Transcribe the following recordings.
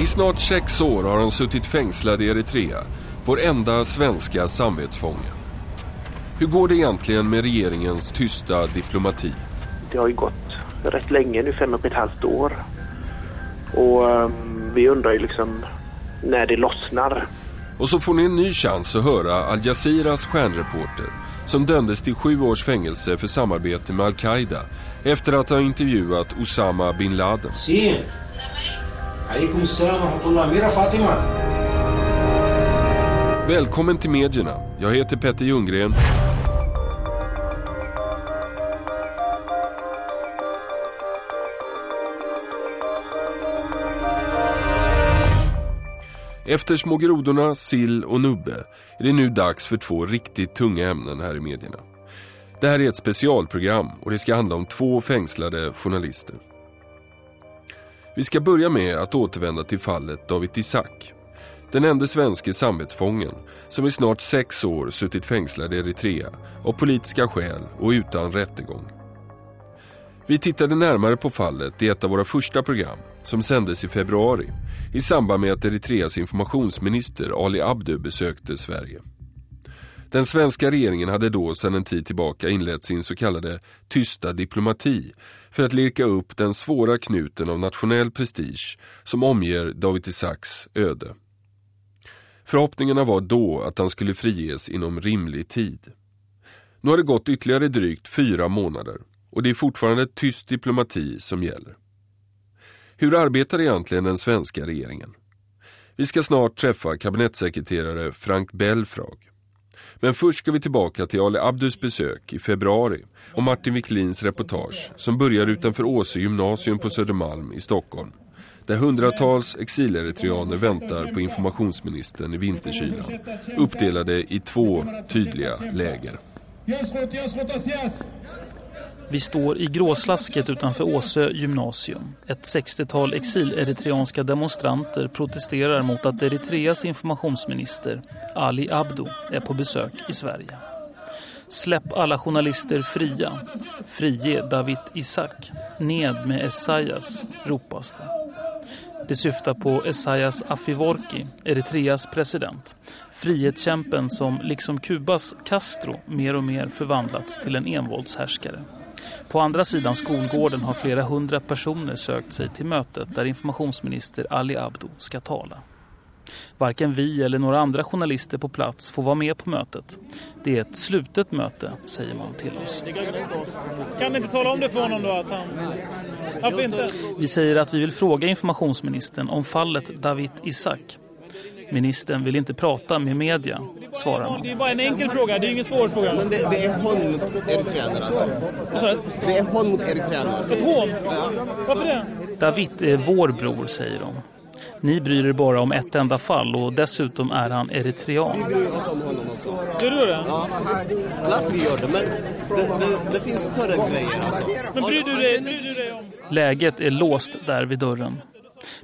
I snart sex år har han suttit fängslad i Eritrea, vår enda svenska samvetsfånge. Hur går det egentligen med regeringens tysta diplomati? Det har ju gått rätt länge nu, fem och ett halvt år. Och um, vi undrar ju liksom när det lossnar. Och så får ni en ny chans att höra Al Jazeeras stjärnreporter som dömdes till sju års fängelse för samarbete med Al-Qaida efter att ha intervjuat Osama bin Laden. Välkommen till medierna. Jag heter Petter Ljunggren. Efter små grodorna, sill och nubbe är det nu dags för två riktigt tunga ämnen här i medierna. Det här är ett specialprogram och det ska handla om två fängslade journalister. Vi ska börja med att återvända till fallet David Isak. Den enda svenske samvetsfången som i snart sex år suttit fängslad i Eritrea av politiska skäl och utan rättegång. Vi tittade närmare på fallet i ett av våra första program som sändes i februari i samband med att Eritreas informationsminister Ali Abdu besökte Sverige. Den svenska regeringen hade då sedan en tid tillbaka inlett sin så kallade tysta diplomati för att lirka upp den svåra knuten av nationell prestige som omger David Isaks öde. Förhoppningarna var då att han skulle friges inom rimlig tid. Nu har det gått ytterligare drygt fyra månader och det är fortfarande tyst diplomati som gäller. Hur arbetar egentligen den svenska regeringen? Vi ska snart träffa kabinettssekreterare Frank Belfrage. Men först ska vi tillbaka till Ali Abdus besök i februari och Martin Wiklins reportage som börjar utanför Åse gymnasium på Södermalm i Stockholm där hundratals exileritreaner väntar på informationsministern i vinterkylan uppdelade i två tydliga läger. Vi står i gråslasket utanför Åsö gymnasium. Ett 60-tal exileritreanska demonstranter protesterar mot att Eritreas informationsminister Ali Abdo är på besök i Sverige. Släpp alla journalister fria. Frige David Isak. Ned med Esaias, ropas det. Det syftar på Esaias Afivorki, Eritreas president. Frihetskämpen som liksom Kubas Castro mer och mer förvandlats till en envåldshärskare. På andra sidan skolgården har flera hundra personer sökt sig till mötet där informationsminister Ali Abdo ska tala. Varken vi eller några andra journalister på plats får vara med på mötet. Det är ett slutet möte, säger man till oss. Kan inte tala om det för honom då? Att han... Varför inte? Vi säger att vi vill fråga informationsministern om fallet David Isak. Ministern vill inte prata med media, svarar man. Det är bara en enkel fråga, det är ingen svår fråga. Men det, det är hån mot eritreaner alltså. Det är hån mot eritreaner. Ett hån? Varför det? David är vår bror, säger de. Ni bryr er bara om ett enda fall och dessutom är han eritrean. Vi bryr oss om honom också. Gör du det? Ja, klart vi gör det, men det, det, det finns större grejer alltså. Men bryr du dig, bryr du dig om... Läget är låst där vid dörren.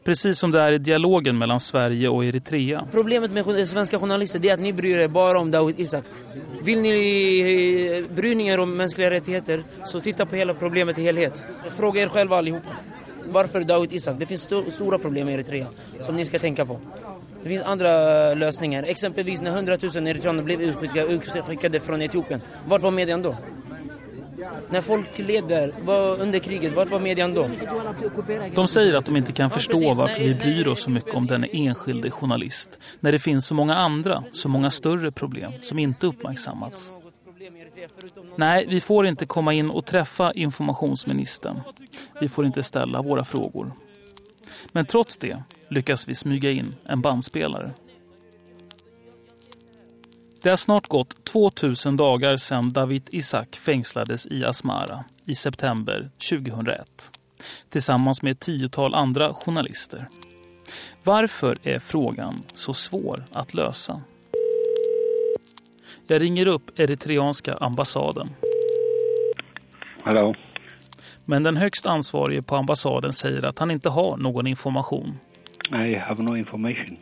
Precis som det är i dialogen mellan Sverige och Eritrea. Problemet med svenska journalister är att ni bryr er bara om Dawit Isaak. Vill ni eh, bry er om mänskliga rättigheter så titta på hela problemet i helhet. Fråga er själva allihopa. Varför Dawit Isaak? Det finns st stora problem i Eritrea som ni ska tänka på. Det finns andra eh, lösningar. Exempelvis när 100 000 eritreaner blev utskickade, utskickade från Etiopien. Vart var median då? När folk leder var under kriget, vart var median då? De säger att de inte kan förstå varför vi bryr oss så mycket om den enskilde journalist. När det finns så många andra, så många större problem som inte uppmärksammats. Nej, vi får inte komma in och träffa informationsministern. Vi får inte ställa våra frågor. Men trots det lyckas vi smyga in en bandspelare. Det har snart gått 2000 dagar sedan David Isak fängslades i Asmara i september 2001 tillsammans med ett tiotal andra journalister. Varför är frågan så svår att lösa? Jag ringer upp eritreanska ambassaden. Hallå? Men den högst ansvarige på ambassaden säger att han inte har någon information. I have no information.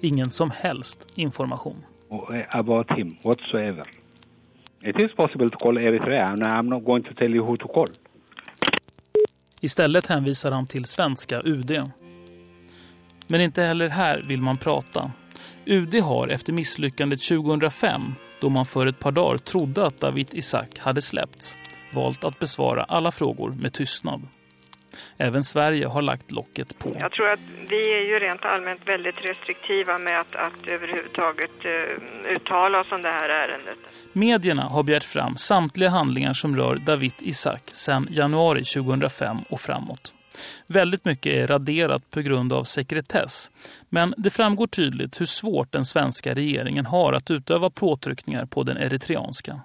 Ingen som helst information. Uh, about him whatsoever. It is possible to call Eritrea and I'm not going to tell you who to call. Istället hänvisar han till svenska UD. Men inte heller här vill man prata. UD har efter misslyckandet 2005, då man för ett par dagar trodde att David Isaac hade släppts, valt att besvara alla frågor med tystnad. Även Sverige har lagt locket på. Jag tror att vi är ju rent allmänt väldigt restriktiva med att, att överhuvudtaget uh, uttala oss om det här ärendet. Medierna har begärt fram samtliga handlingar som rör David Isaac sedan januari 2005 och framåt. Väldigt mycket är raderat på grund av sekretess. Men det framgår tydligt hur svårt den svenska regeringen har att utöva påtryckningar på den eritreanska.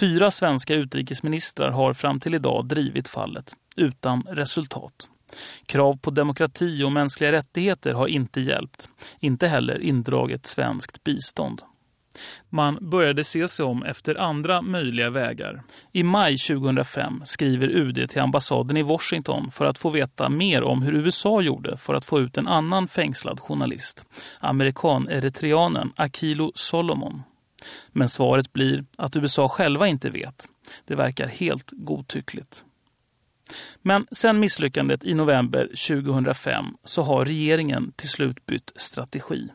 Fyra svenska utrikesministrar har fram till idag drivit fallet, utan resultat. Krav på demokrati och mänskliga rättigheter har inte hjälpt. Inte heller indraget svenskt bistånd. Man började se sig om efter andra möjliga vägar. I maj 2005 skriver UD till ambassaden i Washington för att få veta mer om hur USA gjorde för att få ut en annan fängslad journalist, amerikan-eritreanen Akilo Solomon. Men svaret blir att USA själva inte vet. Det verkar helt godtyckligt. Men sen misslyckandet i november 2005 så har regeringen till slut bytt strategi.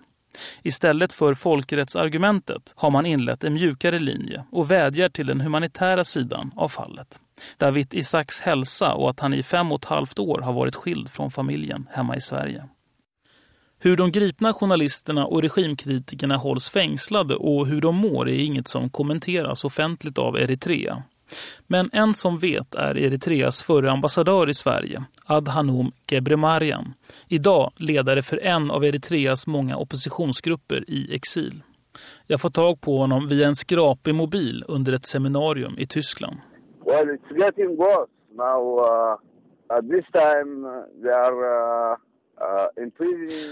Istället för folkrättsargumentet har man inlett en mjukare linje och vädjar till den humanitära sidan av fallet. David Isaks hälsa och att han i fem och ett halvt år har varit skild från familjen hemma i Sverige. Hur de gripna journalisterna och regimkritikerna hålls fängslade och hur de mår är inget som kommenteras offentligt av Eritrea. Men en som vet är Eritreas förre ambassadör i Sverige, Adhanom Gebremarian. Idag ledare för en av Eritreas många oppositionsgrupper i exil. Jag får tag på honom via en skrapig mobil under ett seminarium i Tyskland. Well, it's getting worse now. Uh, at this time, uh, they are... Uh...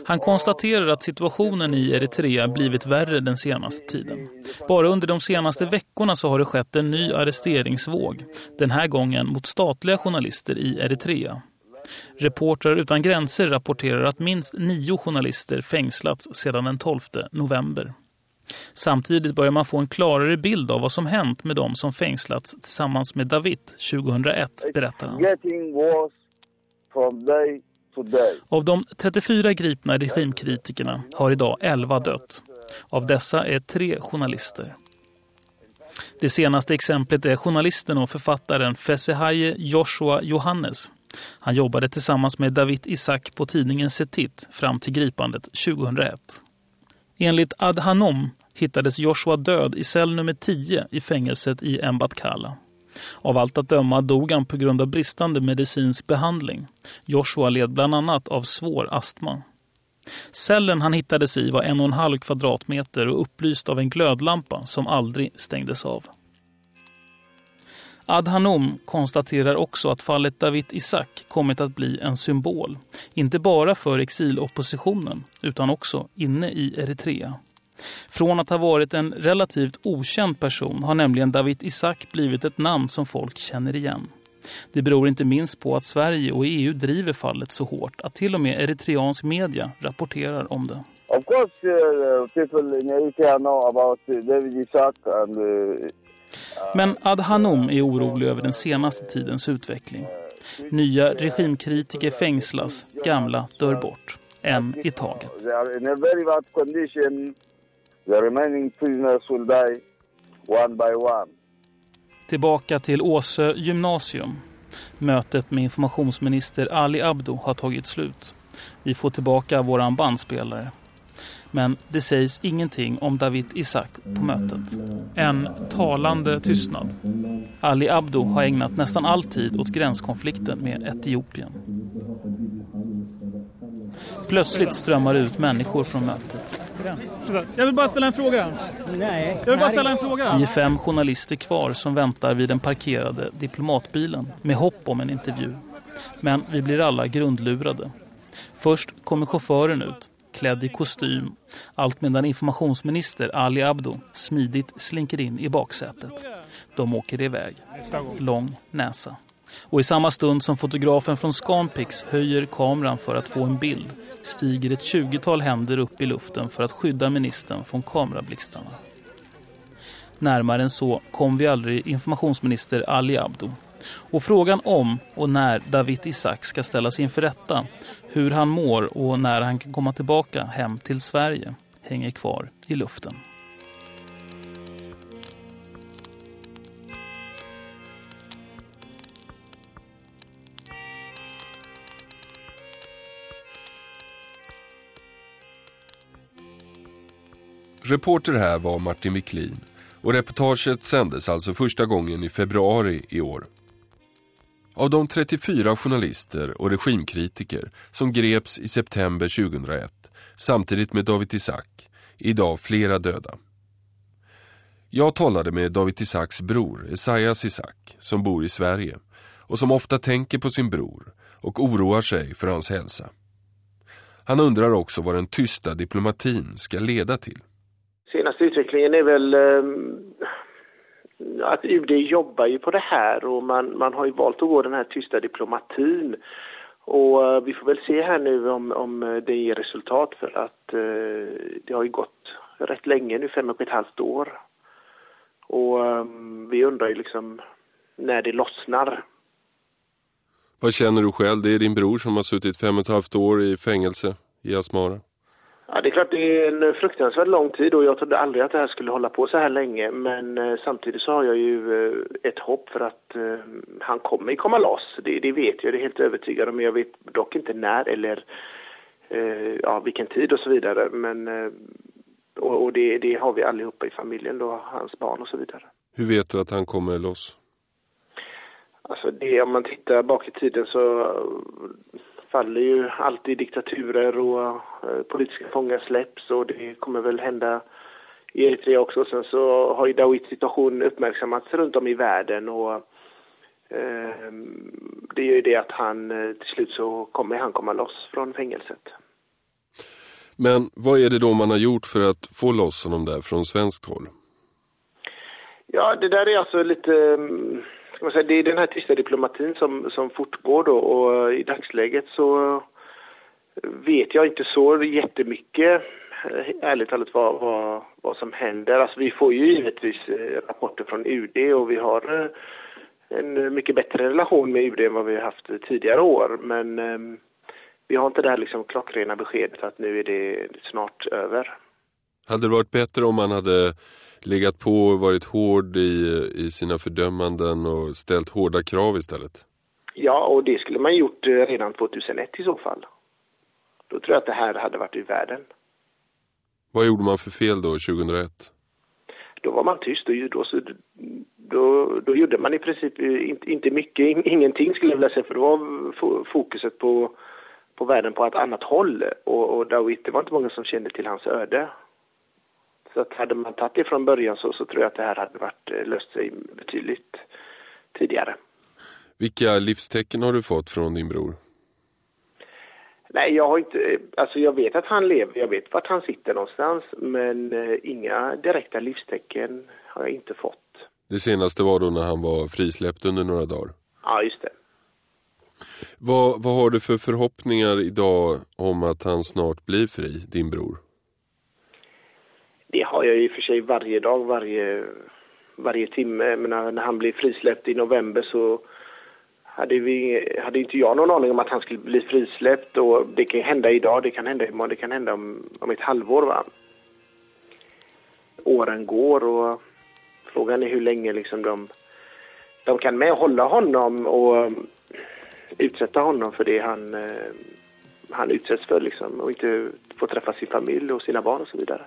Han konstaterar att situationen i Eritrea blivit värre den senaste tiden. Bara under de senaste veckorna så har det skett en ny arresteringsvåg. Den här gången mot statliga journalister i Eritrea. Reportrar utan gränser rapporterar att minst nio journalister fängslats sedan den 12 november. Samtidigt börjar man få en klarare bild av vad som hänt med de som fängslats tillsammans med David 2001, berättar han. Av de 34 gripna regimkritikerna har idag 11 dött. Av dessa är tre journalister. Det senaste exemplet är journalisten och författaren Fesehaye Joshua Johannes. Han jobbade tillsammans med David Isak på tidningen Setit fram till gripandet 2001. Enligt Adhanom hittades Joshua död i cell nummer 10 i fängelset i Mbatkala. Av allt att döma dog han på grund av bristande medicinsk behandling. Joshua led bland annat av svår astma. Cellen han hittades i var en och en halv kvadratmeter och upplyst av en glödlampa som aldrig stängdes av. Adhanom konstaterar också att fallet David Isak kommit att bli en symbol. Inte bara för exiloppositionen utan också inne i Eritrea. Från att ha varit en relativt okänd person har nämligen David Isak blivit ett namn som folk känner igen. Det beror inte minst på att Sverige och EU driver fallet så hårt att till och med eritreansk media rapporterar om det. Of course, uh, people in Eritrea know about David Isaac and uh, men Adhanom är orolig över den senaste tidens utveckling. Nya regimkritiker fängslas, gamla dör bort. En i taget. The remaining prisoners will die one by one. Tillbaka till Åsö gymnasium. Mötet med informationsminister Ali Abdo har tagit slut. Vi får tillbaka våran bandspelare. Men det sägs ingenting om David Isak på mötet. En talande tystnad. Ali Abdo har ägnat nästan all tid åt gränskonflikten med Etiopien. Plötsligt strömmar ut människor från mötet. Jag vill bara ställa en fråga. Nej. Jag vill bara ställa en fråga. Vi är fem journalister kvar som väntar vid den parkerade diplomatbilen med hopp om en intervju. Men vi blir alla grundlurade. Först kommer chauffören ut, klädd i kostym, allt medan informationsminister Ali Abdo smidigt slinker in i baksätet. De åker iväg. Lång näsa. Och i samma stund som fotografen från Scanpix höjer kameran för att få en bild stiger ett tjugotal händer upp i luften för att skydda ministern från kamerablixtarna. Närmare än så kom vi aldrig informationsminister Ali Abdo. Och frågan om och när David Isaac ska ställas inför rätta, hur han mår och när han kan komma tillbaka hem till Sverige hänger kvar i luften. Reporter här var Martin Wiklin och reportaget sändes alltså första gången i februari i år. Av de 34 journalister och regimkritiker som greps i september 2001 samtidigt med David Isaac, idag flera döda. Jag talade med David Isaks bror Esaias Isak, som bor i Sverige och som ofta tänker på sin bror och oroar sig för hans hälsa. Han undrar också vad den tysta diplomatin ska leda till. Senaste utvecklingen är väl eh, att UD jobbar ju på det här och man, man har ju valt att gå den här tysta diplomatin. Och eh, vi får väl se här nu om, om eh, det ger resultat för att eh, det har ju gått rätt länge nu, fem och ett halvt år. Och eh, vi undrar ju liksom när det lossnar. Vad känner du själv? Det är din bror som har suttit fem och ett halvt år i fängelse i Asmara. Ja, det är klart det är en fruktansvärt lång tid och jag trodde aldrig att det här skulle hålla på så här länge. Men eh, samtidigt så har jag ju eh, ett hopp för att eh, han kommer komma loss. Det, det, vet jag, det är helt övertygad om. Jag vet dock inte när eller ja, vilken tid och så vidare. Men, och, och det, det, har vi allihopa i familjen då, hans barn och så vidare. Hur vet du att han kommer loss? Alltså det, om man tittar bak i tiden så faller ju alltid diktaturer och eh, politiska fångar släpps och det kommer väl hända i Eritrea också. Sen så har ju Dawits situation uppmärksammats runt om i världen och eh, det är ju det att han eh, till slut så kommer han komma loss från fängelset. Men vad är det då man har gjort för att få loss honom där från svenskt håll? Ja, det där är alltså lite mm, ska man säga, det är den här tysta diplomatin som, som fortgår då och eh, i dagsläget så eh, vet jag inte så jättemycket eh, ärligt talat vad, vad, vad som händer. Alltså vi får ju givetvis rapporter från UD och vi har en mycket bättre relation med UD än vad vi har haft tidigare år. Men ehm, vi har inte det här liksom klockrena beskedet att nu är det snart över. Hade det varit bättre om man hade legat på och varit hård i, i sina fördömanden och ställt hårda krav istället? Ja, och det skulle man gjort eh, redan 2001 i så fall. Då tror jag att det här hade varit i världen. Vad gjorde man för fel då 2001? Då var man tyst och då, då, då gjorde man i princip inte, inte mycket, ingenting skulle jag vilja säga, för då var fokuset på, på världen på ett annat håll. Och, och Dawit, det var inte många som kände till hans öde. Så att hade man tagit det från början så, så tror jag att det här hade varit, eh, löst sig betydligt tidigare. Vilka livstecken har du fått från din bror? Nej, jag har inte, alltså jag vet att han lever, jag vet vart han sitter någonstans, men eh, inga direkta livstecken har jag inte fått. Det senaste var då när han var frisläppt under några dagar? Ja, just det. Vad, vad har du för förhoppningar idag om att han snart blir fri, din bror? Det har jag i och för sig varje dag, varje, varje timme. Menar, när han blev frisläppt i november så hade, vi, hade inte jag någon aning om att han skulle bli frisläppt. Och det kan hända idag, det kan hända imorgon, det kan hända om, om ett halvår. Va? Åren går och frågan är hur länge liksom de, de kan med hålla honom och utsätta honom för det han, eh, han utsätts för liksom, och inte få träffa sin familj och sina barn och så vidare.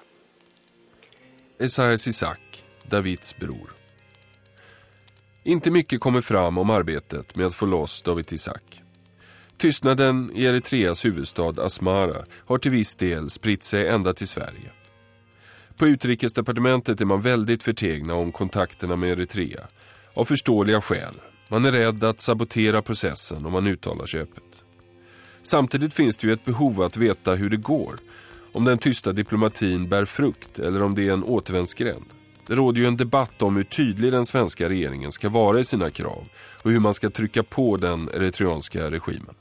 Esaias Isak, Davids bror. Inte mycket kommer fram om arbetet med att få loss David Isak. Tystnaden i Eritreas huvudstad Asmara har till viss del spritt sig ända till Sverige. På utrikesdepartementet är man väldigt förtegna om kontakterna med Eritrea. Av förståeliga skäl. Man är rädd att sabotera processen om man uttalar sig öppet. Samtidigt finns det ju ett behov att veta hur det går om den tysta diplomatin bär frukt eller om det är en återvändsgränd. Det råder ju en debatt om hur tydlig den svenska regeringen ska vara i sina krav och hur man ska trycka på den eritreanska regimen.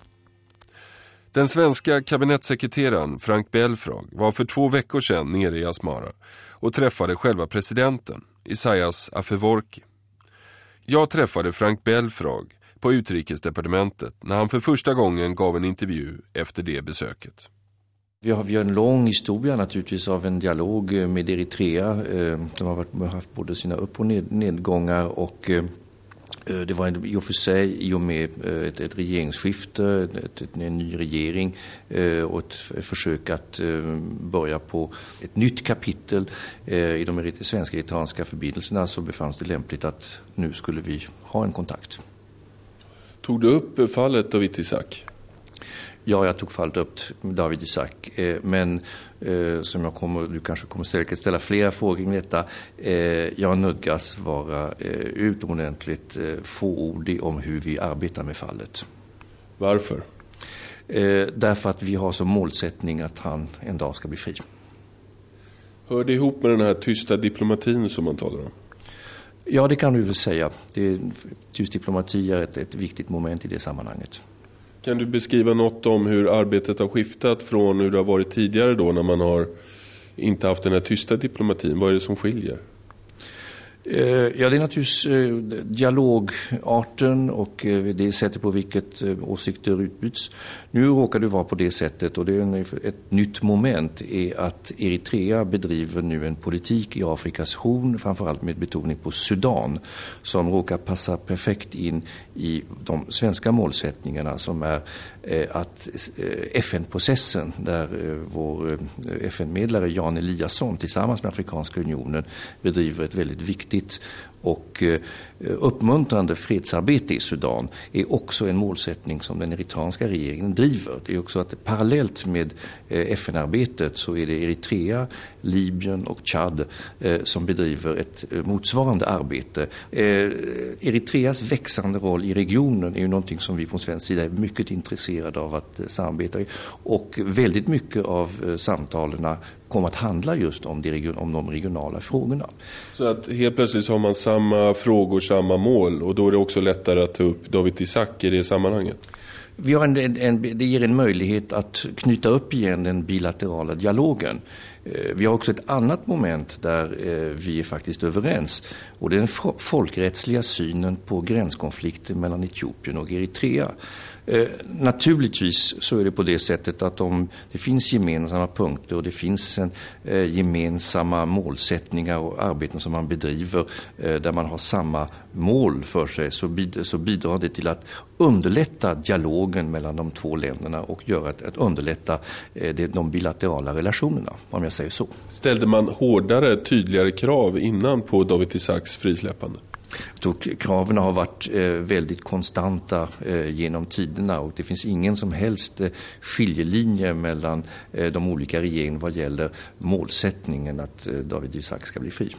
Den svenska kabinettssekreteraren Frank Belfrag var för två veckor sedan nere i Asmara och träffade själva presidenten, Isaias Afeworki. Jag träffade Frank Belfrag på utrikesdepartementet när han för första gången gav en intervju efter det besöket. Vi har, vi har en lång historia naturligtvis av en dialog eh, med Eritrea. Eh, de har varit, haft både sina upp och ned, nedgångar och eh, eh det var i och för sig i och med eh, ett, ett regeringsskifte, ett, ett, en ny regering och ett försök att börja på ett nytt kapitel i de svensk-eritreanska förbindelserna så befanns det lämpligt att nu skulle vi ha en kontakt. Tog du upp fallet Dawit Isaak? Ja, jag tog fallet upp David Isaak. Men eh, som jag kommer, du kanske kommer säkert ställa flera frågor kring detta. Eh, jag nödgas vara eh, utomordentligt eh, fåordig om hur vi arbetar med fallet. Varför? Eh, därför att vi har som målsättning att han en dag ska bli fri. Hör det ihop med den här tysta diplomatin som man talar om? Ja, det kan du väl säga. Det, tyst diplomati är ett, ett viktigt moment i det sammanhanget. Kan du beskriva något om hur arbetet har skiftat från hur det har varit tidigare då när man har inte haft den här tysta diplomatin? Vad är det som skiljer? Eh, ja, det är naturligtvis eh, dialogarten och eh, det sättet på vilket åsikter utbyts. Nu råkar det vara på det sättet och det är ett nytt moment är att Eritrea bedriver nu en politik i Afrikas horn, framförallt med betoning på Sudan, som råkar passa perfekt in i de svenska målsättningarna som är Eh, att eh, FN-processen där eh, vår FN-medlare Jan Eliasson tillsammans med Afrikanska unionen bedriver ett väldigt viktigt och Eh, uppmuntrande fredsarbete i Sudan är också en målsättning som den eritreanska regeringen driver. Det är också att parallellt med eh, FN-arbetet så är det Eritrea, Libyen och Chad eh, som bedriver ett motsvarande arbete. Eritreas växande roll i regionen är ju någonting som vi från svensk sida är mycket intresserade av att samarbeta i. Och väldigt mycket av samtalen kommer att handla just om, om de regionala frågorna. Så att helt plötsligt har man samma frågor, samma mål och då är det också lättare att ta upp David Isaak i det sammanhanget? Vi har en, en, det ger en möjlighet att knyta upp igen den bilaterala dialogen. Eh, vi har också ett annat moment där eh, vi är faktiskt överens och det är den folkrättsliga synen på gränskonflikten mellan Etiopien och Eritrea. Eh, naturligtvis så är det på det sättet att om det finns gemensamma punkter och det finns en, eh, gemensamma målsättningar och arbeten som man bedriver eh, där man har samma mål för sig så, bid så bidrar det till att underlätta dialogen mellan de två länderna och göra att, att underlätta eh, det, de bilaterala relationerna, om jag säger så. Ställde man hårdare, tydligare krav innan på David Isaks frisläppande? Kraven har varit eh, väldigt konstanta eh, genom tiderna och det finns ingen som helst eh, skiljelinje mellan de olika regeringarna vad gäller målsättningen att David Isaak ska bli fri.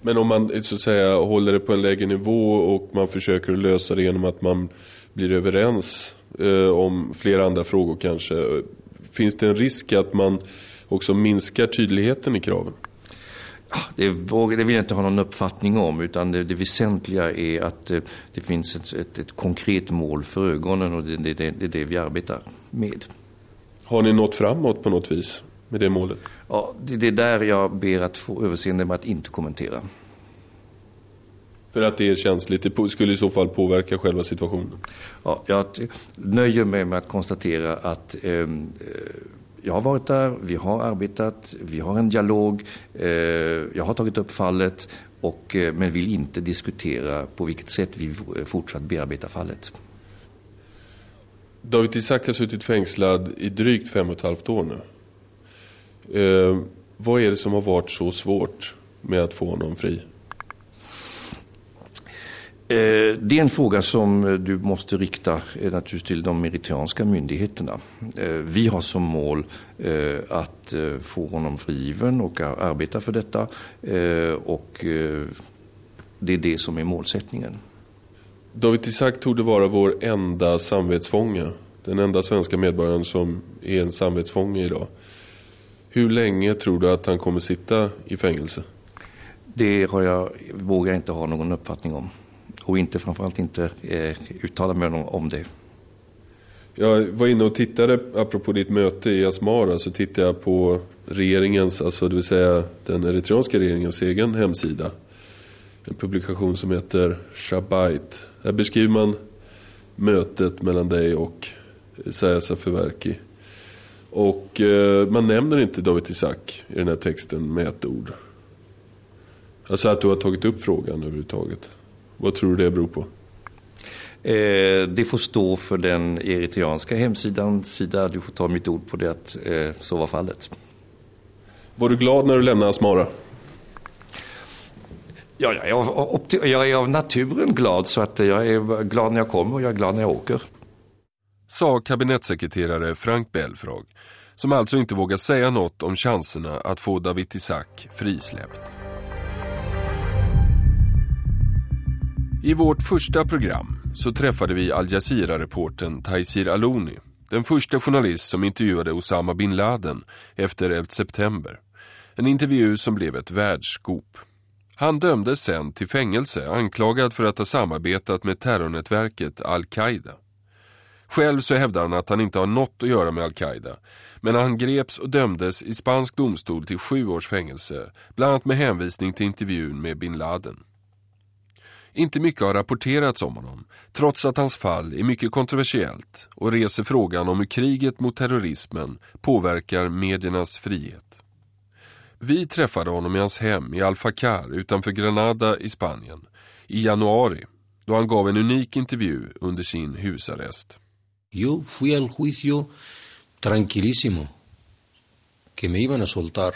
Men om man så att säga håller det på en lägre nivå och man försöker lösa det genom att man blir överens eh, om flera andra frågor kanske. Finns det en risk att man också minskar tydligheten i kraven? Det, vågar, det vill jag inte ha någon uppfattning om utan det, det väsentliga är att det, det finns ett, ett, ett, konkret mål för ögonen och det, det, det är det vi arbetar med. Har ni nått framåt på något vis med det målet? Ja, det, det är där jag ber att få överseende med att inte kommentera. För att det är känsligt, det skulle i så fall påverka själva situationen? Ja, jag nöjer mig med att konstatera att eh, jag har varit där, vi har arbetat, vi har en dialog, eh, jag har tagit upp fallet och, eh, men vill inte diskutera på vilket sätt vi eh, fortsatt bearbetar fallet. David Isaak har suttit fängslad i drygt fem och ett halvt år nu. Eh, vad är det som har varit så svårt med att få honom fri? Det är en fråga som du måste rikta naturligtvis till de eritreanska myndigheterna. Vi har som mål att få honom frigiven och arbeta för detta. Och det är det som är målsättningen. David Isaak tog det vara vår enda samvetsfånge. Den enda svenska medborgaren som är en samvetsfånge idag. Hur länge tror du att han kommer sitta i fängelse? Det har jag, vågar jag inte ha någon uppfattning om och inte framförallt inte eh, uttala mig om det. Jag var inne och tittade, apropå ditt möte i Asmara, så tittade jag på regeringens, alltså det vill säga den eritreanska regeringens egen hemsida. En publikation som heter Shabait. Där beskriver man mötet mellan dig och Isaias Afewerki. Och eh, man nämner inte David Isaak i den här texten med ett ord. Alltså att du har tagit upp frågan överhuvudtaget. Vad tror du det beror på? Eh, det får stå för den eritreanska hemsidan sida. Du får ta mitt ord på det att eh, så var fallet. Var du glad när du lämnade Asmara? Ja, jag är, av, jag är av naturen glad så att jag är glad när jag kommer och jag är glad när jag åker. Sa kabinettssekreterare Frank Belfrag som alltså inte vågar säga något om chanserna att få David Isaac frisläppt. I vårt första program så träffade vi Al Jazeera-reporten Taisir Aloni, den första journalist som intervjuade Osama bin Laden efter 11 september. En intervju som blev ett världsskop. Han dömdes sen till fängelse anklagad för att ha samarbetat med terrornätverket Al-Qaida. Själv så hävdar han att han inte har något att göra med Al-Qaida. Men han greps och dömdes i spansk domstol till sju års fängelse, bland annat med hänvisning till intervjun med bin Laden. Inte mycket har rapporterats om honom, trots att hans fall är mycket kontroversiellt och reser frågan om hur kriget mot terrorismen påverkar mediernas frihet. Vi träffade honom i hans hem i Alfacar utanför Granada i Spanien i januari då han gav en unik intervju under sin husarrest. Yo fui al juicio tranquilísimo, que me iban a soltar.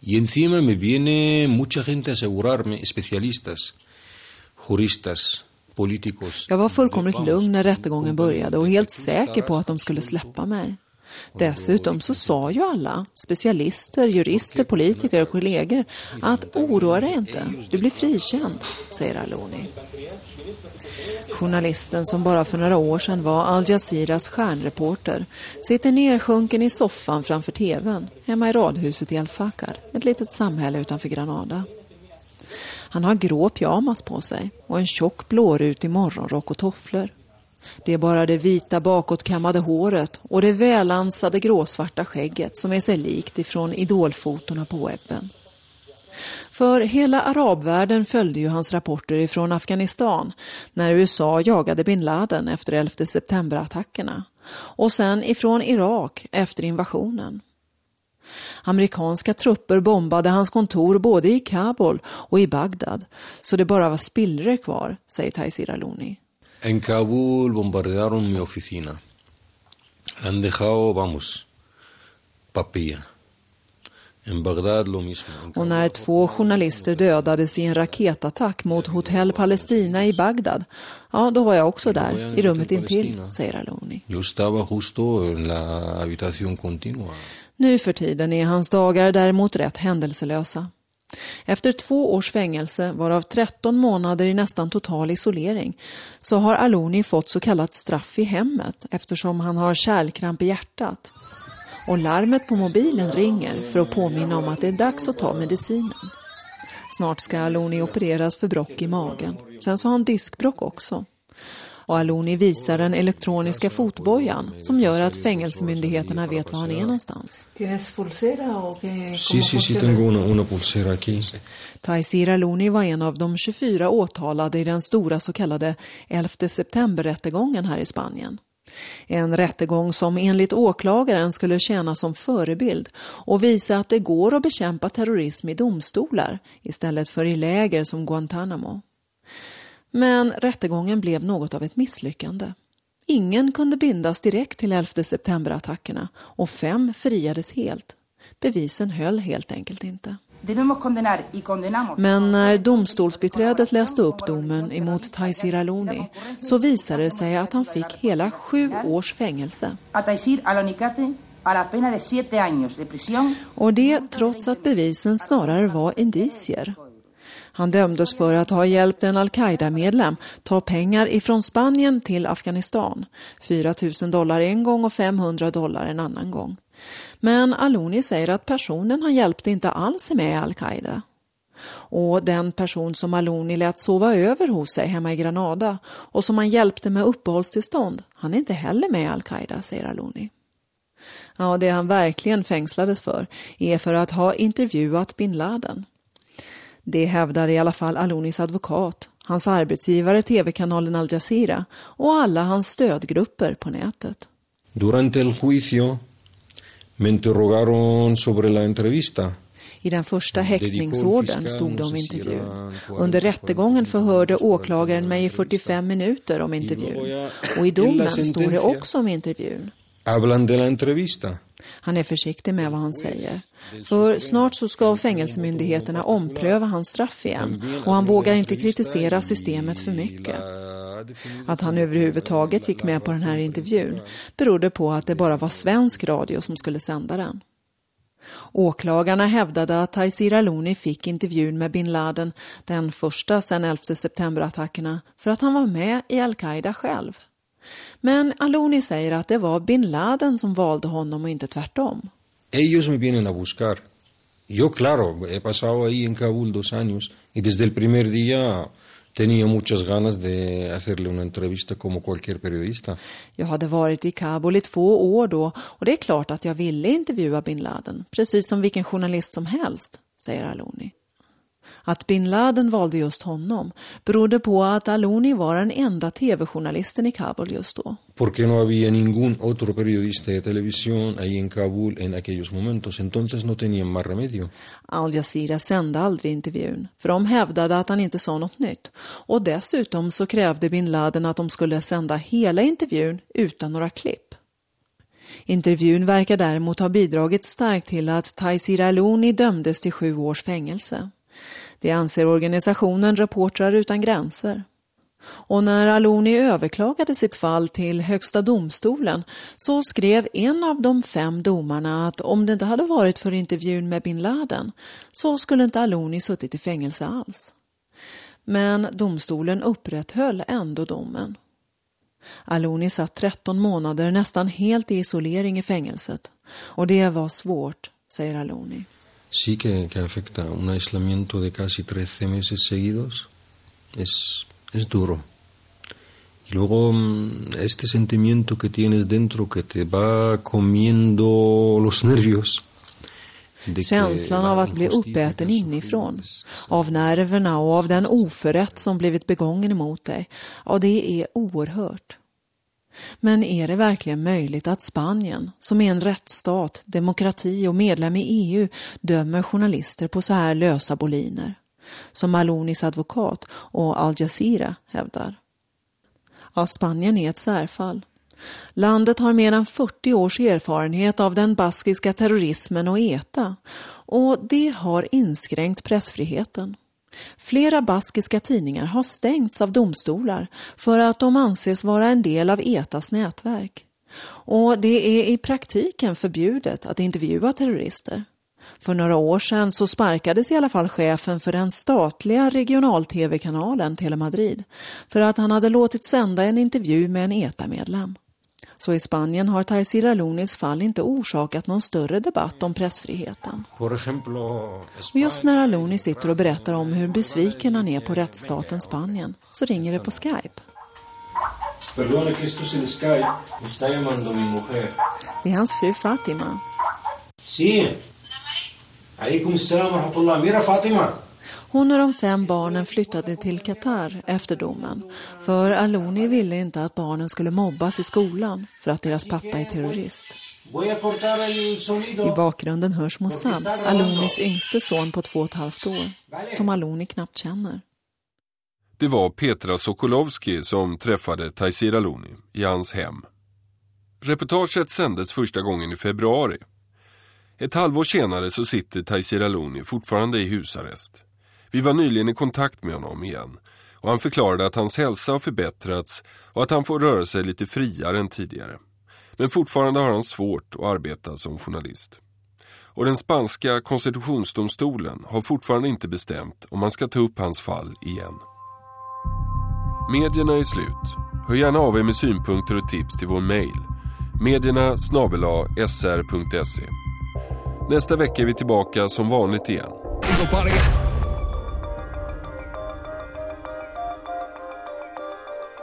Y encima me viene mucha gente a asegurarme, especialistas, juristas. Jag var fullkomligt lugn när rättegången började och helt säker på att de skulle släppa mig. Dessutom så sa ju alla, specialister, jurister, politiker och kollegor, att oroa dig inte, du blir frikänd, säger Aloni. Journalisten som bara för några år sedan var Al Jazeeras stjärnreporter sitter nersjunken i soffan framför tvn hemma i radhuset i Al-Fakar, ett litet samhälle utanför Granada. Han har grå pyjamas på sig och en tjock blårutig morgonrock och tofflor. Det är bara det vita bakåtkammade håret och det välansade gråsvarta skägget som är sig likt ifrån idolfotorna på webben. För hela arabvärlden följde ju hans rapporter ifrån Afghanistan när USA jagade bin Laden efter 11 september-attackerna och sen ifrån Irak efter invasionen. Amerikanska trupper bombade hans kontor både i Kabul och i Bagdad så det bara var spillror kvar, säger Taisir Aloni. En Kabul bombardearon mi oficina. Han dejado, vamos, papilla. Och när två journalister dödades i en raketattack mot Hotell Palestina i Bagdad, ja då var jag också där, i rummet intill, säger Aloni. Nu för tiden är hans dagar däremot rätt händelselösa. Efter två års fängelse, varav 13 månader i nästan total isolering, så har Aloni fått så kallat straff i hemmet eftersom han har kärlkramp i hjärtat. Och larmet på mobilen ringer för att påminna om att det är dags att ta medicinen. Snart ska Aloni opereras för brock i magen. Sen så har han diskbrock också. Och Aloni visar den elektroniska fotbojan som gör att fängelsemyndigheterna vet var han är någonstans. Sí, sí, sí, tengo una, una pulsera aquí. Taisir Aloni var en av de 24 åtalade i den stora så kallade 11 september-rättegången här i Spanien. En rättegång som enligt åklagaren skulle tjäna som förebild och visa att det går att bekämpa terrorism i domstolar istället för i läger som Guantanamo. Men rättegången blev något av ett misslyckande. Ingen kunde bindas direkt till 11 september-attackerna och fem friades helt. Bevisen höll helt enkelt inte. Men när domstolsbiträdet läste upp domen emot Taisir Aloni så visade det sig att han fick hela sju års fängelse. Och det trots att bevisen snarare var indicier. Han dömdes för att ha hjälpt en al-Qaida-medlem ta pengar ifrån Spanien till Afghanistan. 4 000 dollar en gång och 500 dollar en annan gång. Men Aloni säger att personen han hjälpte inte alls är med i al-Qaida. Och den person som Aloni lät sova över hos sig hemma i Granada och som han hjälpte med uppehållstillstånd, han är inte heller med i al-Qaida, säger Aloni. Ja, det han verkligen fängslades för är för att ha intervjuat bin Laden. Det hävdar i alla fall Alonis advokat, hans arbetsgivare tv-kanalen Al Jazeera och alla hans stödgrupper på nätet. Durante el juicio me interrogaron sobre la entrevista. I den första häktningsorden stod det om intervjun. Under rättegången förhörde åklagaren mig i 45 minuter om intervjun. Och i domen står det också om intervjun. Hablan de la entrevista. Han är försiktig med vad han säger. För snart så ska fängelsemyndigheterna ompröva hans straff igen och han vågar inte kritisera systemet för mycket. Att han överhuvudtaget gick med på den här intervjun berodde på att det bara var svensk radio som skulle sända den. Åklagarna hävdade att Taisir Aloni fick intervjun med bin Laden, den första sedan 11 september-attackerna, för att han var med i Al-Qaida själv. Men Aloni säger att det var bin Laden som valde honom och inte tvärtom. Ellos me vienen a buscar. Yo, claro, he pasado ahí en Kabul dos años y desde el primer día tenía muchas ganas de hacerle una entrevista como cualquier periodista. Jag hade varit i Kabul i två år då och det är klart att jag ville intervjua bin Laden, precis som vilken journalist som helst, säger Aloni. Att bin Laden valde just honom berodde på att Aloni var den enda tv-journalisten i Kabul just då. Porque no había ningún otro periodista de televisión ahí en Kabul en aquellos momentos, entonces no tenían más remedio. Al Jazeera sände aldrig intervjun, för de hävdade att han inte sa något nytt. Och dessutom så krävde bin Laden att de skulle sända hela intervjun utan några klipp. Intervjun verkar däremot ha bidragit starkt till att Taisir Aloni dömdes till sju års fängelse. Det anser organisationen Reportrar utan gränser. Och när Aloni överklagade sitt fall till Högsta domstolen så skrev en av de fem domarna att om det inte hade varit för intervjun med bin Laden så skulle inte Aloni suttit i fängelse alls. Men domstolen upprätthöll ändå domen. Aloni satt 13 månader nästan helt i isolering i fängelset och det var svårt, säger Aloni. Sí que, que, afecta. Un aislamiento de casi 13 meses seguidos es, es duro. Y luego mm, este sentimiento que tienes dentro que te va comiendo los nervios. Känslan av att bli uppäten inifrån, av nerverna och av den oförrätt som blivit begången emot dig, ja det är oerhört. Men är det verkligen möjligt att Spanien, som är en rättsstat, demokrati och medlem i EU, dömer journalister på så här lösa boliner? Som Malonis advokat och Al Jazeera hävdar. Ja, Spanien är ett särfall. Landet har mer än 40 års erfarenhet av den baskiska terrorismen och ETA och det har inskränkt pressfriheten. Flera baskiska tidningar har stängts av domstolar för att de anses vara en del av ETAs nätverk. Och det är i praktiken förbjudet att intervjua terrorister. För några år sedan så sparkades i alla fall chefen för den statliga regional-tv-kanalen Telemadrid för att han hade låtit sända en intervju med en ETA-medlem. Så i Spanien har Taisir Alonis fall inte orsakat någon större debatt om pressfriheten. Och just när Aloni sitter och berättar om hur besviken han är på rättsstaten Spanien så ringer det på Skype. Det är hans fru Fatima. Sí. Alaikum salam wa rahmatullah. Mira Fatima. Hon och de fem barnen flyttade till Qatar efter domen. För Aloni ville inte att barnen skulle mobbas i skolan för att deras pappa är terrorist. I bakgrunden hörs Mossad, Alonis yngste son på två och ett halvt år, som Aloni knappt känner. Det var Petra Sokolovski som träffade Taisir Aloni i hans hem. Reportaget sändes första gången i februari. Ett halvår senare så sitter Taisir Aloni fortfarande i husarrest. Vi var nyligen i kontakt med honom igen och han förklarade att hans hälsa har förbättrats och att han får röra sig lite friare än tidigare. Men fortfarande har han svårt att arbeta som journalist. Och den spanska konstitutionsdomstolen har fortfarande inte bestämt om man ska ta upp hans fall igen. Medierna är slut. Hör gärna av er med synpunkter och tips till vår mejl. Medierna sr.se. Nästa vecka är vi tillbaka som vanligt igen.